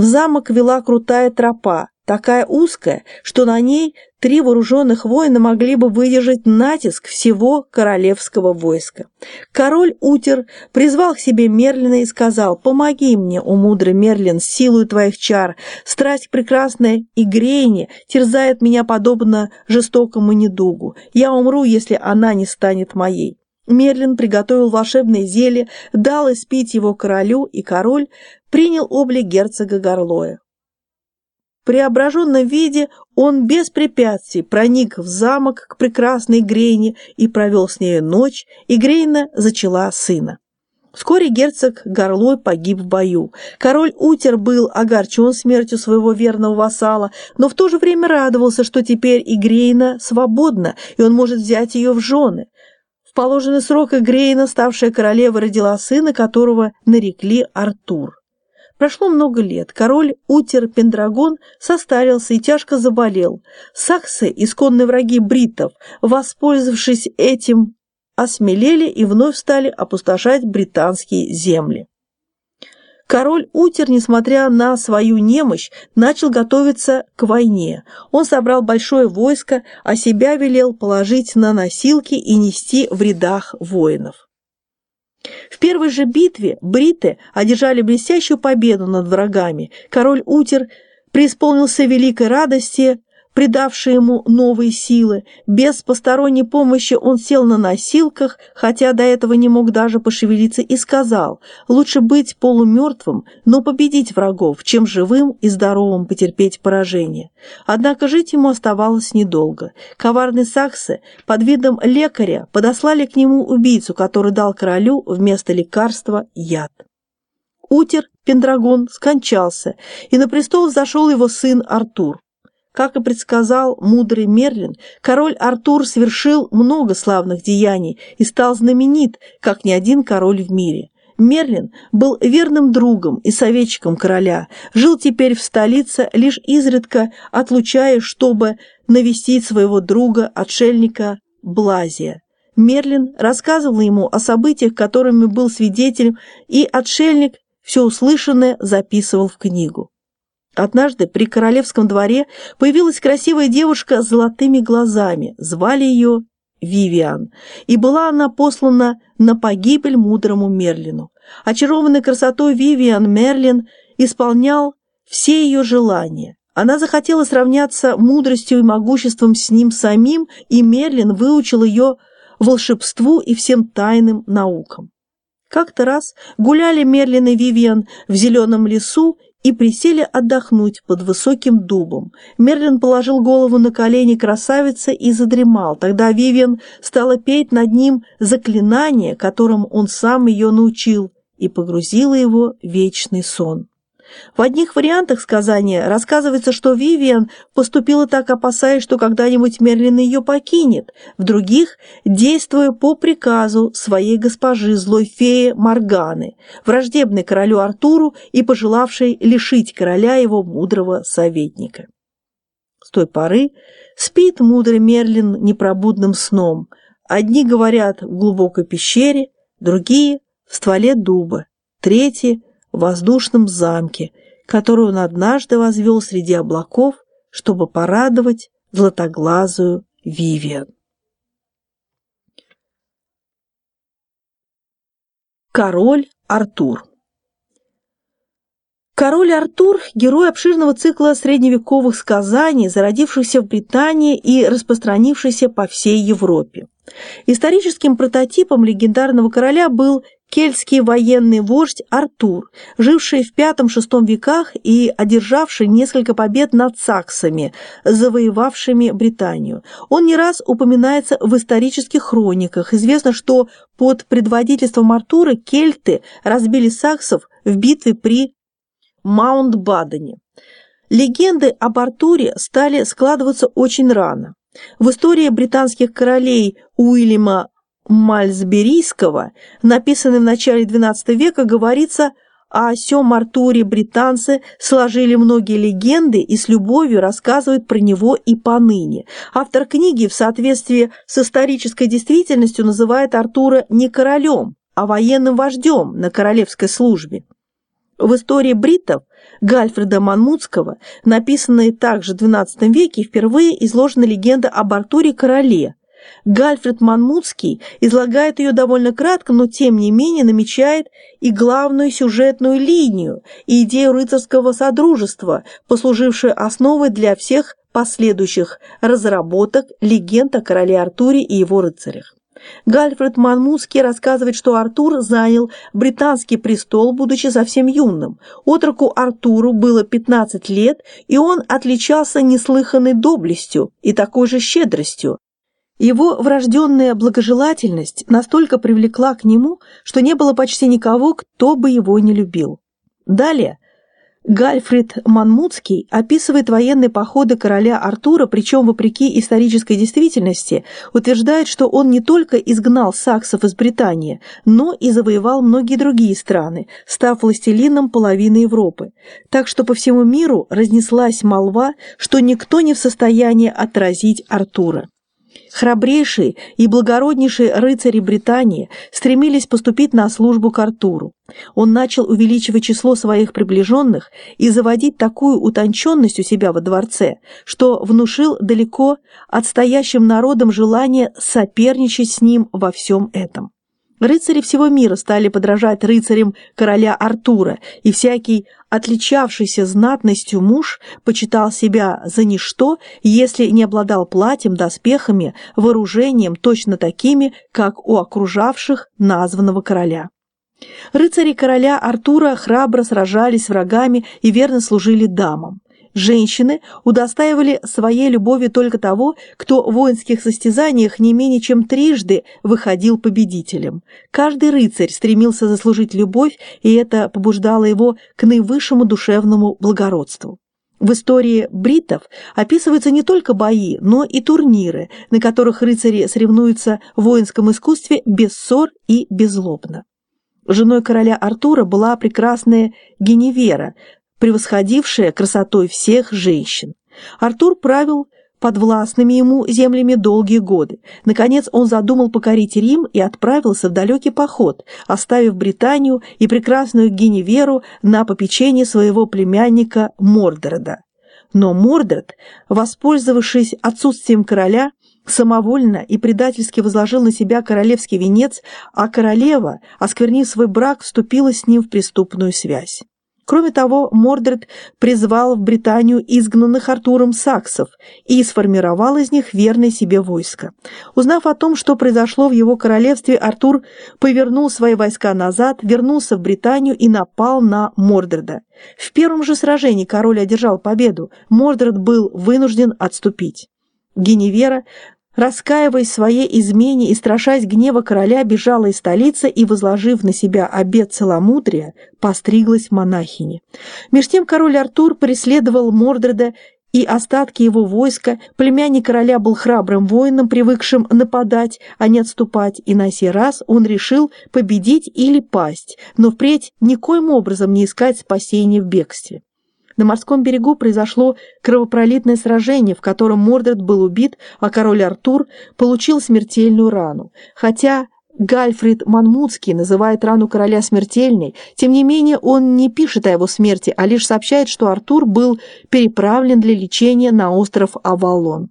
В замок вела крутая тропа, такая узкая, что на ней три вооруженных воина могли бы выдержать натиск всего королевского войска. Король Утер призвал к себе Мерлина и сказал, «Помоги мне, о мудрый Мерлин, силою твоих чар. Страсть прекрасная и грейни терзает меня подобно жестокому недугу. Я умру, если она не станет моей». Мерлин приготовил волшебное зелье, дал испить его королю, и король принял облик герцога Горлоя преображенном виде он без препятствий проник в замок к прекрасной Грейне и провел с нею ночь, и Грейна зачала сына. Вскоре герцог Горлой погиб в бою. Король Утер был огорчен смертью своего верного вассала, но в то же время радовался, что теперь Игрейна свободна, и он может взять ее в жены. В положенный срок Игрейна, ставшая королевой, родила сына, которого нарекли Артур. Прошло много лет. Король Утер Пендрагон состарился и тяжко заболел. Саксы, исконные враги бритов, воспользовавшись этим, осмелели и вновь стали опустошать британские земли. Король Утер, несмотря на свою немощь, начал готовиться к войне. Он собрал большое войско, а себя велел положить на носилки и нести в рядах воинов. В первой же битве бриты одержали блестящую победу над врагами. Король Утер преисполнился великой радости, придавшей ему новые силы. Без посторонней помощи он сел на носилках, хотя до этого не мог даже пошевелиться, и сказал, лучше быть полумертвым, но победить врагов, чем живым и здоровым потерпеть поражение. Однако жить ему оставалось недолго. Коварные саксы под видом лекаря подослали к нему убийцу, который дал королю вместо лекарства яд. Утер, Пендрагон, скончался, и на престол зашел его сын Артур. Как и предсказал мудрый Мерлин, король Артур совершил много славных деяний и стал знаменит, как ни один король в мире. Мерлин был верным другом и советчиком короля, жил теперь в столице, лишь изредка отлучаясь, чтобы навестить своего друга-отшельника Блазия. Мерлин рассказывал ему о событиях, которыми был свидетелем, и отшельник все услышанное записывал в книгу. Однажды при королевском дворе появилась красивая девушка с золотыми глазами. Звали ее Вивиан, и была она послана на погибель мудрому Мерлину. Очарованный красотой Вивиан Мерлин исполнял все ее желания. Она захотела сравняться мудростью и могуществом с ним самим, и Мерлин выучил ее волшебству и всем тайным наукам. Как-то раз гуляли Мерлин и Вивиан в зеленом лесу и присели отдохнуть под высоким дубом. Мерлин положил голову на колени красавицы и задремал. Тогда Вивиан стала петь над ним заклинание, которым он сам ее научил, и погрузила его в вечный сон. В одних вариантах сказания рассказывается, что Вивиан поступила так, опасаясь, что когда-нибудь Мерлин ее покинет, в других – действуя по приказу своей госпожи, злой феи Морганы, враждебной королю Артуру и пожелавшей лишить короля его мудрого советника. С той поры спит мудрый Мерлин непробудным сном. Одни говорят в глубокой пещере, другие – в стволе дуба, третьи – в воздушном замке, который он однажды возвел среди облаков, чтобы порадовать златоглазую Вивиан. Король Артур Король Артур – герой обширного цикла средневековых сказаний, зародившихся в Британии и распространившихся по всей Европе. Историческим прототипом легендарного короля был кельтский военный вождь Артур, живший в V-VI веках и одержавший несколько побед над саксами, завоевавшими Британию. Он не раз упоминается в исторических хрониках. Известно, что под предводительством Артура кельты разбили саксов в битве при Маунт-Бадене. Легенды об Артуре стали складываться очень рано. В истории британских королей Уильяма Мальсберийского, написанной в начале XII века, говорится о сём Артуре британцы сложили многие легенды и с любовью рассказывают про него и поныне. Автор книги в соответствии с исторической действительностью называет Артура не королем, а военным вождем на королевской службе. В истории бриттов Гальфреда Манмутского, написанной также в XII веке, впервые изложена легенда об Артуре Короле. Гальфред Манмутский излагает ее довольно кратко, но тем не менее намечает и главную сюжетную линию, и идею рыцарского содружества, послужившую основой для всех последующих разработок легенд о короле Артуре и его рыцарях. Гальфред Манмутский рассказывает, что Артур занял британский престол, будучи совсем юным. Отроку Артуру было 15 лет, и он отличался неслыханной доблестью и такой же щедростью. Его врожденная благожелательность настолько привлекла к нему, что не было почти никого, кто бы его не любил. Далее Гальфрид Манмутский описывает военные походы короля Артура, причем, вопреки исторической действительности, утверждает, что он не только изгнал саксов из Британии, но и завоевал многие другие страны, став властелином половины Европы. Так что по всему миру разнеслась молва, что никто не в состоянии отразить Артура. Храбрейшие и благороднейшие рыцари Британии стремились поступить на службу к Артуру. Он начал увеличивать число своих приближенных и заводить такую утонченность у себя во дворце, что внушил далеко отстоящим народам желание соперничать с ним во всем этом. Рыцари всего мира стали подражать рыцарям короля Артура, и всякий отличавшийся знатностью муж почитал себя за ничто, если не обладал платьем, доспехами, вооружением точно такими, как у окружавших названного короля. Рыцари короля Артура храбро сражались с врагами и верно служили дамам. Женщины удостаивали своей любовью только того, кто в воинских состязаниях не менее чем трижды выходил победителем. Каждый рыцарь стремился заслужить любовь, и это побуждало его к наивысшему душевному благородству. В истории бритов описываются не только бои, но и турниры, на которых рыцари соревнуются в воинском искусстве без ссор и беззлобно. Женой короля Артура была прекрасная Геневера, превосходившая красотой всех женщин. Артур правил подвластными ему землями долгие годы. Наконец он задумал покорить Рим и отправился в далекий поход, оставив Британию и прекрасную Геневеру на попечение своего племянника Мордреда. Но Мордред, воспользовавшись отсутствием короля, самовольно и предательски возложил на себя королевский венец, а королева, осквернив свой брак, вступила с ним в преступную связь. Кроме того, Мордред призвал в Британию изгнанных Артуром саксов и сформировал из них верное себе войско. Узнав о том, что произошло в его королевстве, Артур повернул свои войска назад, вернулся в Британию и напал на Мордреда. В первом же сражении король одержал победу, Мордред был вынужден отступить. Геневера раскаиваясь в своей измене и страшась гнева короля, бежала из столицы и, возложив на себя обет целомудрия, постриглась монахине. Меж тем король Артур преследовал Мордреда и остатки его войска, племянник короля был храбрым воином, привыкшим нападать, а не отступать, и на сей раз он решил победить или пасть, но впредь никоим образом не искать спасения в бегстве. На морском берегу произошло кровопролитное сражение, в котором Мордред был убит, а король Артур получил смертельную рану. Хотя Гальфрид Манмутский называет рану короля смертельной, тем не менее он не пишет о его смерти, а лишь сообщает, что Артур был переправлен для лечения на остров Авалон.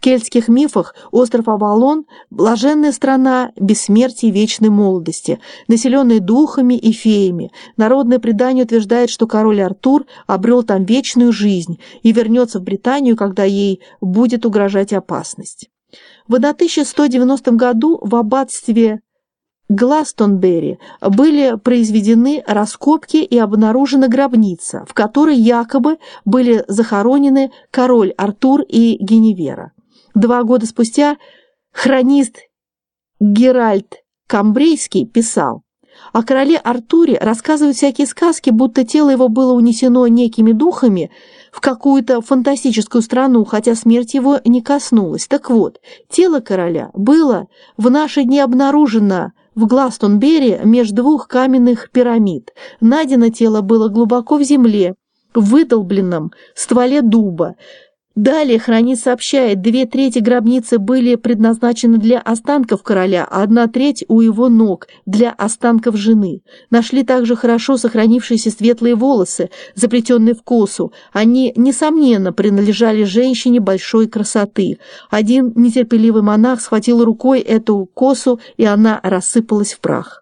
В кельтских мифах остров Авалон – блаженная страна бессмертия и вечной молодости, населенная духами и феями. Народное предание утверждает, что король Артур обрел там вечную жизнь и вернется в Британию, когда ей будет угрожать опасность. В 1190 году в аббатстве Гластонберри были произведены раскопки и обнаружена гробница, в которой якобы были захоронены король Артур и Геневера. Два года спустя хронист Геральт Камбрейский писал, о короле Артуре рассказывают всякие сказки, будто тело его было унесено некими духами в какую-то фантастическую страну, хотя смерть его не коснулась. Так вот, тело короля было в наши дни обнаружено в Гластонберри между двух каменных пирамид. Найдено тело было глубоко в земле, в выдолбленном стволе дуба, Далее хранит сообщает, две трети гробницы были предназначены для останков короля, а одна треть у его ног для останков жены. Нашли также хорошо сохранившиеся светлые волосы, заплетенные в косу. Они, несомненно, принадлежали женщине большой красоты. Один нетерпеливый монах схватил рукой эту косу, и она рассыпалась в прах.